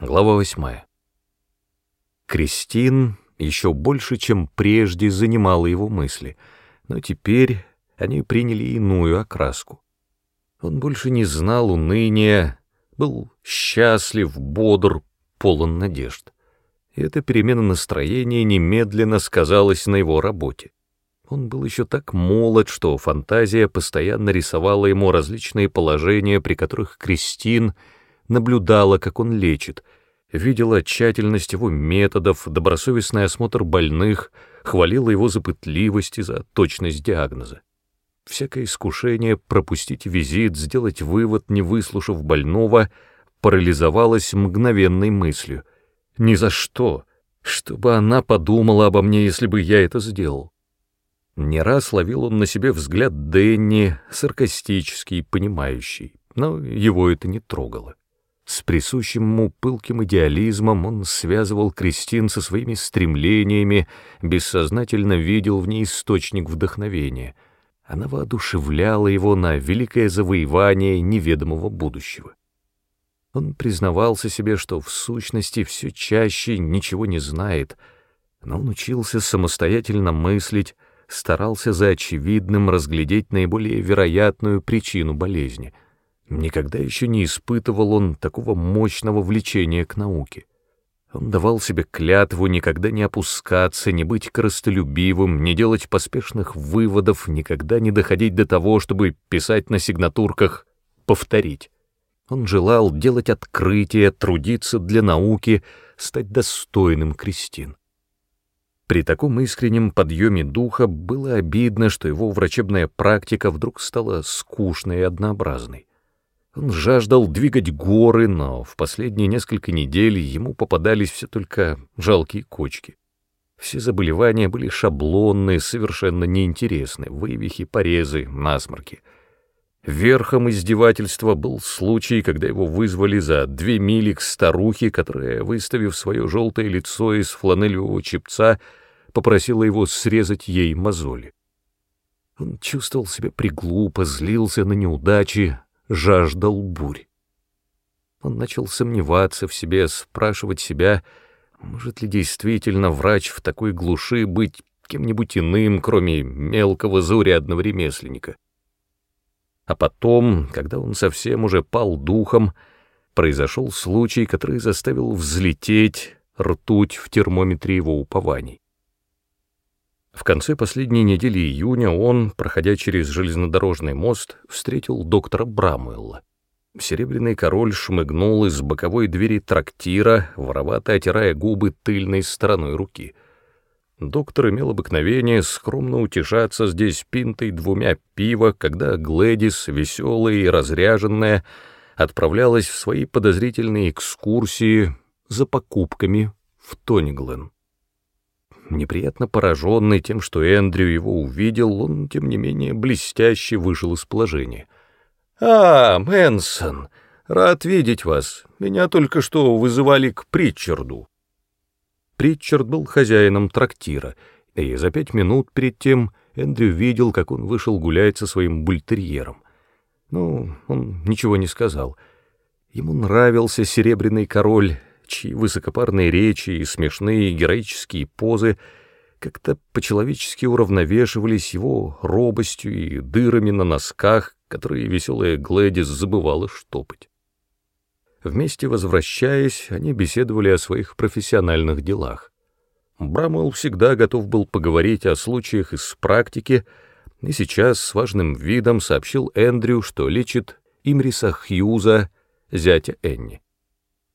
Глава восьмая. Кристин еще больше, чем прежде, занимала его мысли, но теперь они приняли иную окраску. Он больше не знал уныния, был счастлив, бодр, полон надежд. И эта перемена настроения немедленно сказалась на его работе. Он был еще так молод, что фантазия постоянно рисовала ему различные положения, при которых Кристин — наблюдала, как он лечит, видела тщательность его методов, добросовестный осмотр больных, хвалила его за пытливость и за точность диагноза. Всякое искушение пропустить визит, сделать вывод, не выслушав больного, парализовалось мгновенной мыслью. «Ни за что! Чтобы она подумала обо мне, если бы я это сделал!» Не раз ловил он на себе взгляд Дэнни, саркастический, понимающий, но его это не трогало. С присущим ему пылким идеализмом он связывал Кристин со своими стремлениями, бессознательно видел в ней источник вдохновения. Она воодушевляла его на великое завоевание неведомого будущего. Он признавался себе, что в сущности все чаще ничего не знает, но он учился самостоятельно мыслить, старался за очевидным разглядеть наиболее вероятную причину болезни — Никогда еще не испытывал он такого мощного влечения к науке. Он давал себе клятву никогда не опускаться, не быть коростолюбивым, не делать поспешных выводов, никогда не доходить до того, чтобы писать на сигнатурках «повторить». Он желал делать открытия, трудиться для науки, стать достойным крестин. При таком искреннем подъеме духа было обидно, что его врачебная практика вдруг стала скучной и однообразной. Он жаждал двигать горы, но в последние несколько недель ему попадались все только жалкие кочки. Все заболевания были шаблонные, совершенно неинтересны, вывихи, порезы, насморки. Верхом издевательства был случай, когда его вызвали за две мили к старухе, которая, выставив свое желтое лицо из фланелевого чепца, попросила его срезать ей мозоли. Он чувствовал себя приглупо, злился на неудачи, жаждал бурь. Он начал сомневаться в себе, спрашивать себя, может ли действительно врач в такой глуши быть кем-нибудь иным, кроме мелкого заурядного ремесленника. А потом, когда он совсем уже пал духом, произошел случай, который заставил взлететь ртуть в термометре его упований. В конце последней недели июня он, проходя через железнодорожный мост, встретил доктора Брамуэлла. Серебряный король шмыгнул из боковой двери трактира, воровато отирая губы тыльной стороной руки. Доктор имел обыкновение скромно утешаться здесь пинтой двумя пива, когда Глэдис, веселая и разряженная, отправлялась в свои подозрительные экскурсии за покупками в Тониглен. Неприятно пораженный тем, что Эндрю его увидел, он, тем не менее, блестяще вышел из положения. «А, Мэнсон, рад видеть вас. Меня только что вызывали к Притчарду». Притчард был хозяином трактира, и за пять минут перед тем Эндрю видел, как он вышел гулять со своим бультерьером. Ну, он ничего не сказал. Ему нравился серебряный король, чьи высокопарные речи и смешные героические позы как-то по-человечески уравновешивались его робостью и дырами на носках, которые веселая Глэдис забывала штопать. Вместе возвращаясь, они беседовали о своих профессиональных делах. Брамуэлл всегда готов был поговорить о случаях из практики, и сейчас с важным видом сообщил Эндрю, что лечит Имриса Хьюза, зятя Энни.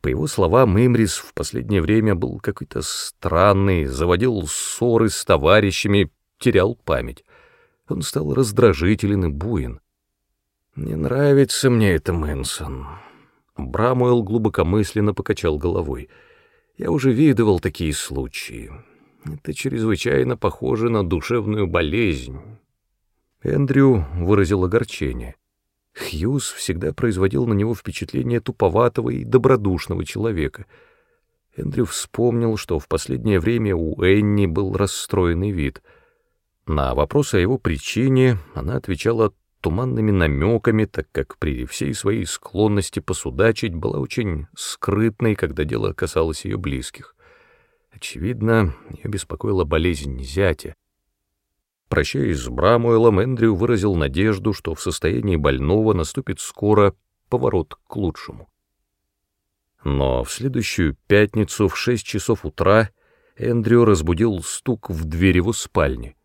По его словам, Имрис в последнее время был какой-то странный, заводил ссоры с товарищами, терял память. Он стал раздражителен и буин. «Не нравится мне это, Мэнсон». Брамуэлл глубокомысленно покачал головой. «Я уже видывал такие случаи. Это чрезвычайно похоже на душевную болезнь». Эндрю выразил огорчение. Хьюз всегда производил на него впечатление туповатого и добродушного человека. Эндрю вспомнил, что в последнее время у Энни был расстроенный вид. На вопрос о его причине она отвечала туманными намеками, так как при всей своей склонности посудачить была очень скрытной, когда дело касалось ее близких. Очевидно, ее беспокоила болезнь зятя. Прощаясь с Брамуэлом, Эндрю выразил надежду, что в состоянии больного наступит скоро поворот к лучшему. Но в следующую пятницу в шесть часов утра Эндрю разбудил стук в дверь его спальни.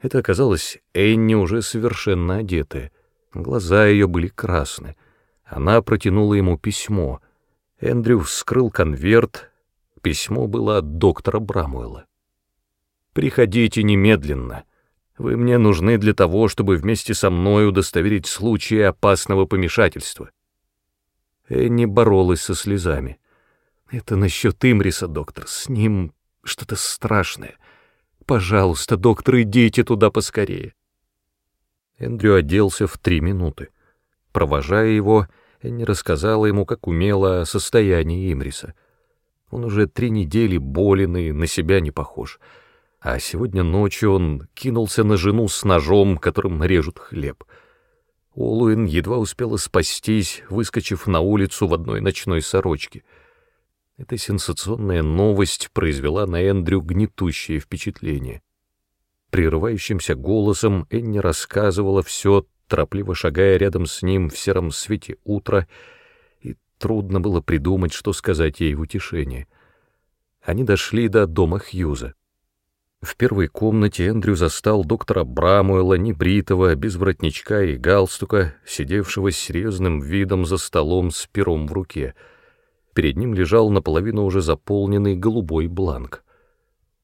Это оказалось Энни уже совершенно одетая. Глаза ее были красны. Она протянула ему письмо. Эндрю вскрыл конверт. Письмо было от доктора Брамуэлла. «Приходите немедленно. Вы мне нужны для того, чтобы вместе со мной удостоверить случаи опасного помешательства». Энни боролась со слезами. «Это насчет Имриса, доктор. С ним что-то страшное. Пожалуйста, доктор, идите туда поскорее. Эндрю оделся в три минуты. Провожая его, Энни рассказала ему, как умела, о состоянии Имриса. Он уже три недели болен и на себя не похож. А сегодня ночью он кинулся на жену с ножом, которым режут хлеб. Олуэн едва успела спастись, выскочив на улицу в одной ночной сорочке — эта сенсационная новость произвела на Эндрю гнетущее впечатление. Прерывающимся голосом Энни рассказывала все, торопливо шагая рядом с ним в сером свете утра, и трудно было придумать, что сказать ей в утешение. Они дошли до дома Хьюза. В первой комнате Эндрю застал доктора Брамуэла, небритого, без воротничка и галстука, сидевшего с серьезным видом за столом с пером в руке — Перед ним лежал наполовину уже заполненный голубой бланк.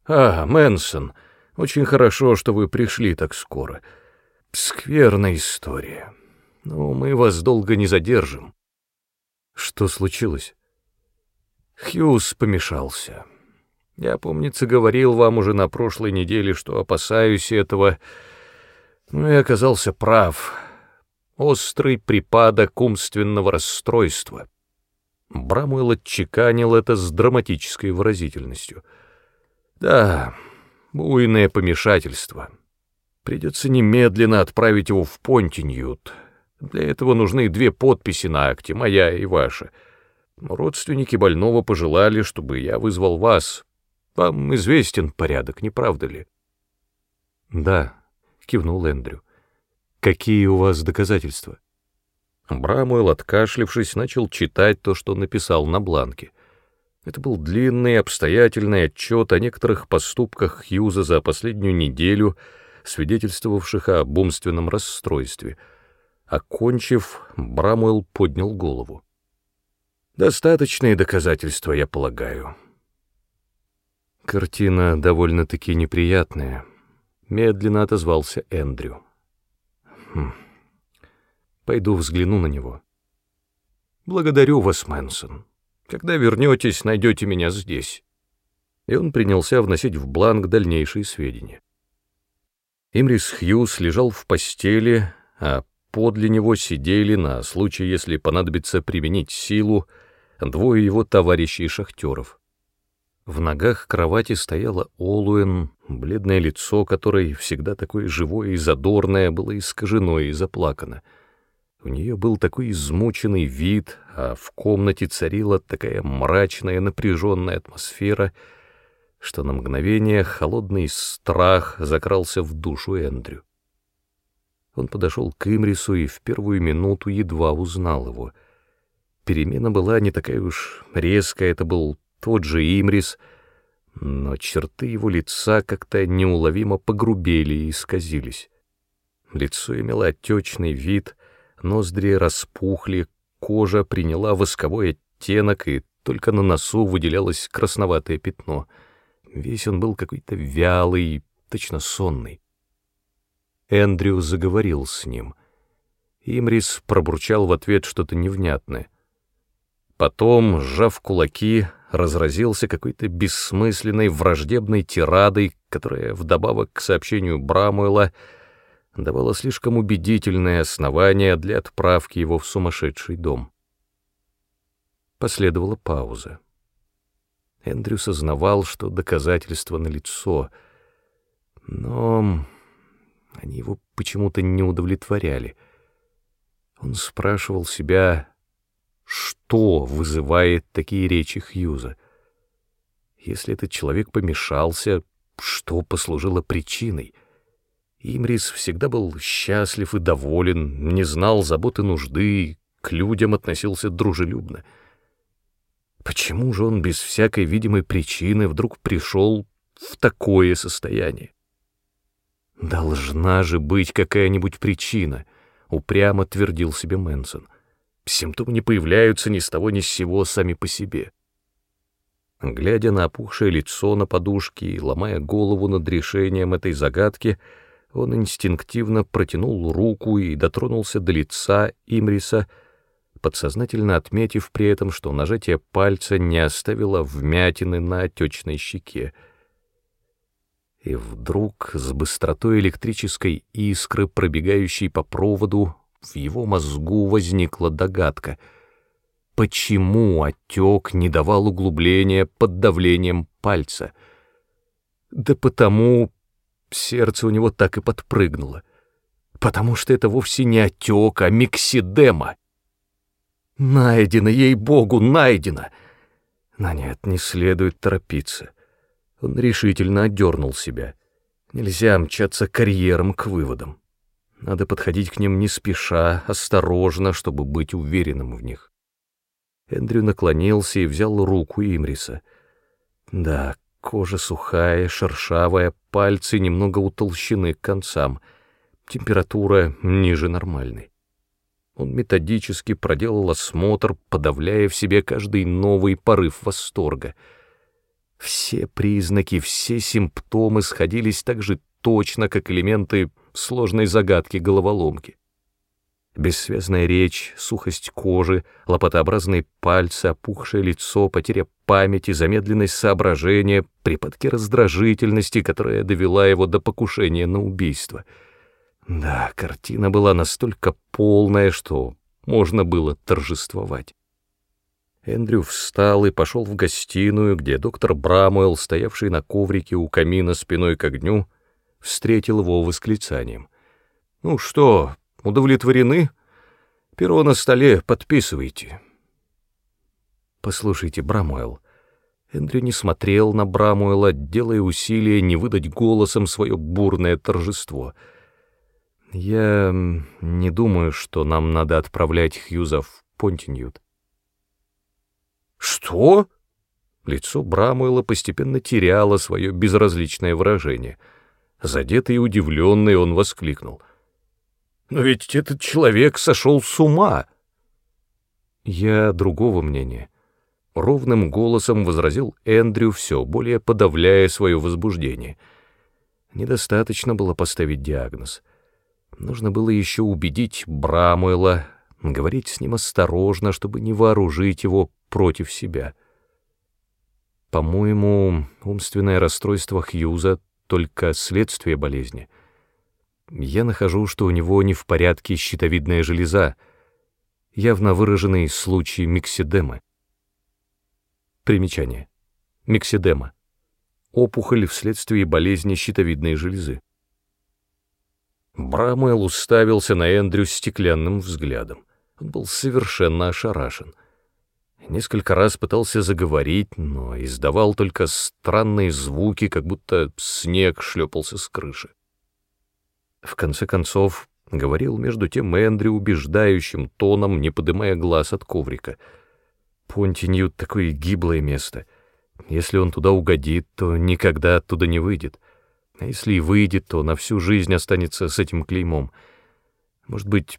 «А, Мэнсон, очень хорошо, что вы пришли так скоро. Скверная история. Но мы вас долго не задержим». «Что случилось?» Хьюз помешался. Я, помнится, говорил вам уже на прошлой неделе, что опасаюсь этого, но я оказался прав. Острый припадок умственного расстройства. Брамуэл отчеканил это с драматической выразительностью. «Да, буйное помешательство. Придется немедленно отправить его в Понтиньют. Для этого нужны две подписи на акте, моя и ваша. Родственники больного пожелали, чтобы я вызвал вас. Вам известен порядок, не правда ли?» «Да», — кивнул Эндрю. «Какие у вас доказательства?» Брамуэл, откашлившись, начал читать то, что написал на бланке. Это был длинный, обстоятельный отчет о некоторых поступках Хьюза за последнюю неделю, свидетельствовавших об умственном расстройстве. Окончив, Брамуэл поднял голову. «Достаточные доказательства, я полагаю». Картина довольно-таки неприятная. Медленно отозвался Эндрю. Хм. Пойду взгляну на него. Благодарю вас, Мэнсон. Когда вернетесь, найдете меня здесь. И он принялся вносить в бланк дальнейшие сведения. Имрис Хьюз лежал в постели, а подле него сидели, на случай, если понадобится применить силу, двое его товарищей-шахтеров. В ногах кровати стояла Олуэн, бледное лицо которой, всегда такое живое и задорное, было искажено и заплакано — у нее был такой измученный вид, а в комнате царила такая мрачная напряженная атмосфера, что на мгновение холодный страх закрался в душу Эндрю. Он подошел к Имрису и в первую минуту едва узнал его. Перемена была не такая уж резкая, это был тот же Имрис, но черты его лица как-то неуловимо погрубели и исказились. Лицо имело отечный вид — ноздри распухли, кожа приняла восковой оттенок, и только на носу выделялось красноватое пятно. Весь он был какой-то вялый, точно сонный. Эндрю заговорил с ним. Имрис пробурчал в ответ что-то невнятное. Потом, сжав кулаки, разразился какой-то бессмысленной враждебной тирадой, которая, вдобавок к сообщению Брамуэла, давало слишком убедительное основание для отправки его в сумасшедший дом. Последовала пауза. Эндрю сознавал, что доказательства налицо, но они его почему-то не удовлетворяли. Он спрашивал себя, что вызывает такие речи Хьюза. Если этот человек помешался, что послужило причиной? Имрис всегда был счастлив и доволен, не знал заботы нужды, к людям относился дружелюбно. Почему же он без всякой видимой причины вдруг пришел в такое состояние? Должна же быть какая-нибудь причина, упрямо твердил себе Мэнсон. Симптомы не появляются ни с того ни с сего сами по себе. Глядя на опухшее лицо на подушке и ломая голову над решением этой загадки, он инстинктивно протянул руку и дотронулся до лица Имриса, подсознательно отметив при этом, что нажатие пальца не оставило вмятины на отечной щеке. И вдруг с быстротой электрической искры, пробегающей по проводу, в его мозгу возникла догадка. Почему отек не давал углубления под давлением пальца? Да потому сердце у него так и подпрыгнуло. Потому что это вовсе не отек, а миксидема. Найдено, ей-богу, найдено! Но нет, не следует торопиться. Он решительно отдернул себя. Нельзя мчаться карьером к выводам. Надо подходить к ним не спеша, осторожно, чтобы быть уверенным в них. Эндрю наклонился и взял руку Имриса. Да, кожа сухая, шершавая, пальцы немного утолщены к концам. Температура ниже нормальной. Он методически проделал осмотр, подавляя в себе каждый новый порыв восторга. Все признаки, все симптомы сходились так же точно, как элементы сложной загадки головоломки. Бессвязная речь, сухость кожи, лопатообразные пальцы, опухшее лицо, потеря памяти, замедленность соображения, припадки раздражительности, которая довела его до покушения на убийство — да, картина была настолько полная, что можно было торжествовать. Эндрю встал и пошел в гостиную, где доктор Брамуэлл, стоявший на коврике у камина спиной к огню, встретил его восклицанием. «Ну что, удовлетворены? Перо на столе подписывайте». «Послушайте, Брамуэлл». Эндрю не смотрел на Брамуэлла, делая усилия не выдать голосом свое бурное торжество — я не думаю, что нам надо отправлять Хьюза в Понтиньют. Что? Лицо Брамуэла постепенно теряло свое безразличное выражение. Задетый и удивленный он воскликнул. «Но ведь этот человек сошел с ума!» «Я другого мнения», — ровным голосом возразил Эндрю, все более подавляя свое возбуждение. Недостаточно было поставить диагноз — Нужно было еще убедить Брамуэла, говорить с ним осторожно, чтобы не вооружить его против себя. По-моему, умственное расстройство Хьюза — только следствие болезни. Я нахожу, что у него не в порядке щитовидная железа, явно выраженный случай миксидемы. Примечание. Миксидема. Опухоль вследствие болезни щитовидной железы. Брамуэл уставился на Эндрю стеклянным взглядом. Он был совершенно ошарашен. Несколько раз пытался заговорить, но издавал только странные звуки, как будто снег шлепался с крыши. В конце концов, говорил между тем Эндрю убеждающим тоном, не подымая глаз от коврика. Понтиньют — такое гиблое место. Если он туда угодит, то никогда оттуда не выйдет. А если и выйдет, то на всю жизнь останется с этим клеймом. Может быть,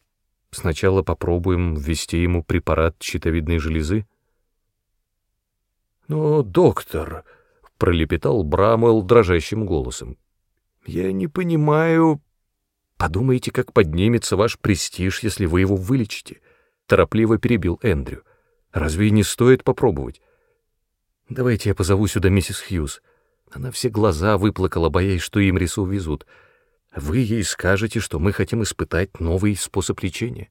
сначала попробуем ввести ему препарат щитовидной железы? «Но, доктор», — пролепетал Брамуэлл дрожащим голосом, — «я не понимаю...» «Подумайте, как поднимется ваш престиж, если вы его вылечите», — торопливо перебил Эндрю. «Разве не стоит попробовать?» «Давайте я позову сюда миссис Хьюз». Она все глаза выплакала, боясь, что им рису увезут. Вы ей скажете, что мы хотим испытать новый способ лечения.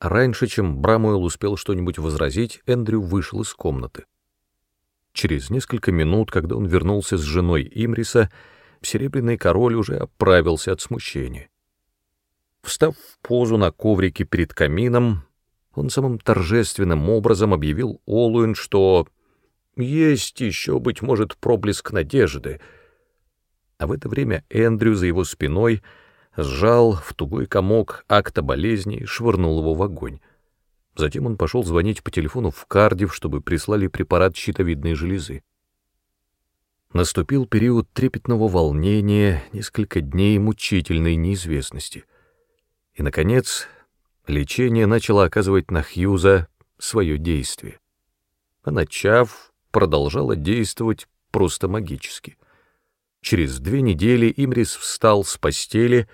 Раньше, чем Брамуэл успел что-нибудь возразить, Эндрю вышел из комнаты. Через несколько минут, когда он вернулся с женой Имриса, Серебряный король уже оправился от смущения. Встав в позу на коврике перед камином, он самым торжественным образом объявил Олуэн, что есть еще, быть может, проблеск надежды. А в это время Эндрю за его спиной сжал в тугой комок акта болезни и швырнул его в огонь. Затем он пошел звонить по телефону в Кардив, чтобы прислали препарат щитовидной железы. Наступил период трепетного волнения, несколько дней мучительной неизвестности. И, наконец, лечение начало оказывать на Хьюза свое действие. А начав, продолжало действовать просто магически. Через две недели Имрис встал с постели,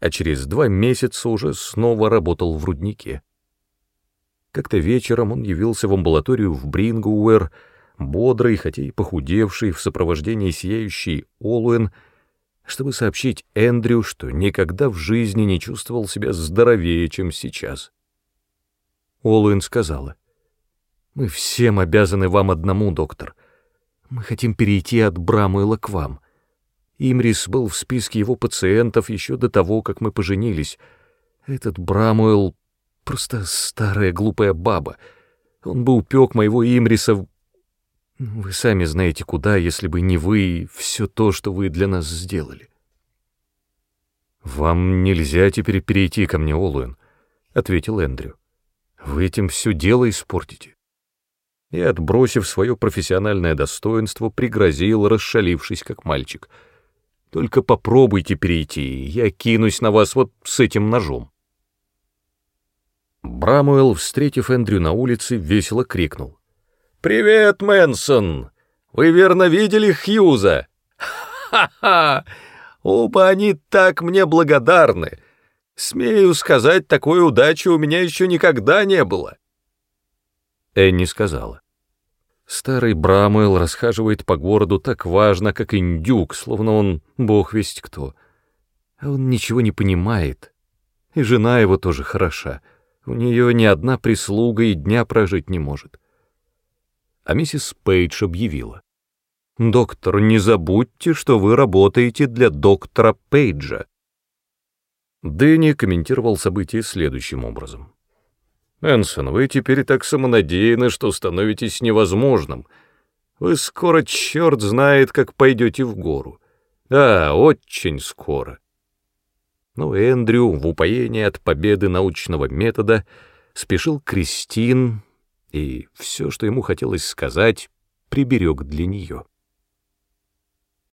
а через два месяца уже снова работал в руднике. Как-то вечером он явился в амбулаторию в Брингуэр, бодрый, хотя и похудевший, в сопровождении сияющей Олуэн, чтобы сообщить Эндрю, что никогда в жизни не чувствовал себя здоровее, чем сейчас. Олуэн сказала, «Мы всем обязаны вам одному, доктор. Мы хотим перейти от Брамуэла к вам. Имрис был в списке его пациентов еще до того, как мы поженились. Этот Брамуэл — просто старая глупая баба. Он бы упек моего Имриса вы сами знаете куда, если бы не вы и все то, что вы для нас сделали. «Вам нельзя теперь перейти ко мне, Олуэн», — ответил Эндрю. «Вы этим все дело испортите». И, отбросив свое профессиональное достоинство, пригрозил, расшалившись как мальчик. «Только попробуйте перейти, я кинусь на вас вот с этим ножом». Брамуэлл, встретив Эндрю на улице, весело крикнул. «Привет, Мэнсон! Вы верно видели Хьюза? Ха-ха! Оба они так мне благодарны! Смею сказать, такой удачи у меня еще никогда не было!» Энни сказала. Старый Брамуэл расхаживает по городу так важно, как индюк, словно он бог весть кто. А он ничего не понимает. И жена его тоже хороша. У нее ни одна прислуга и дня прожить не может а миссис Пейдж объявила. «Доктор, не забудьте, что вы работаете для доктора Пейджа». Дэнни комментировал события следующим образом. «Энсон, вы теперь так самонадеяны, что становитесь невозможным. Вы скоро, черт знает, как пойдете в гору. Да, очень скоро». Но Эндрю в упоении от победы научного метода спешил Кристин и все, что ему хотелось сказать, приберег для нее.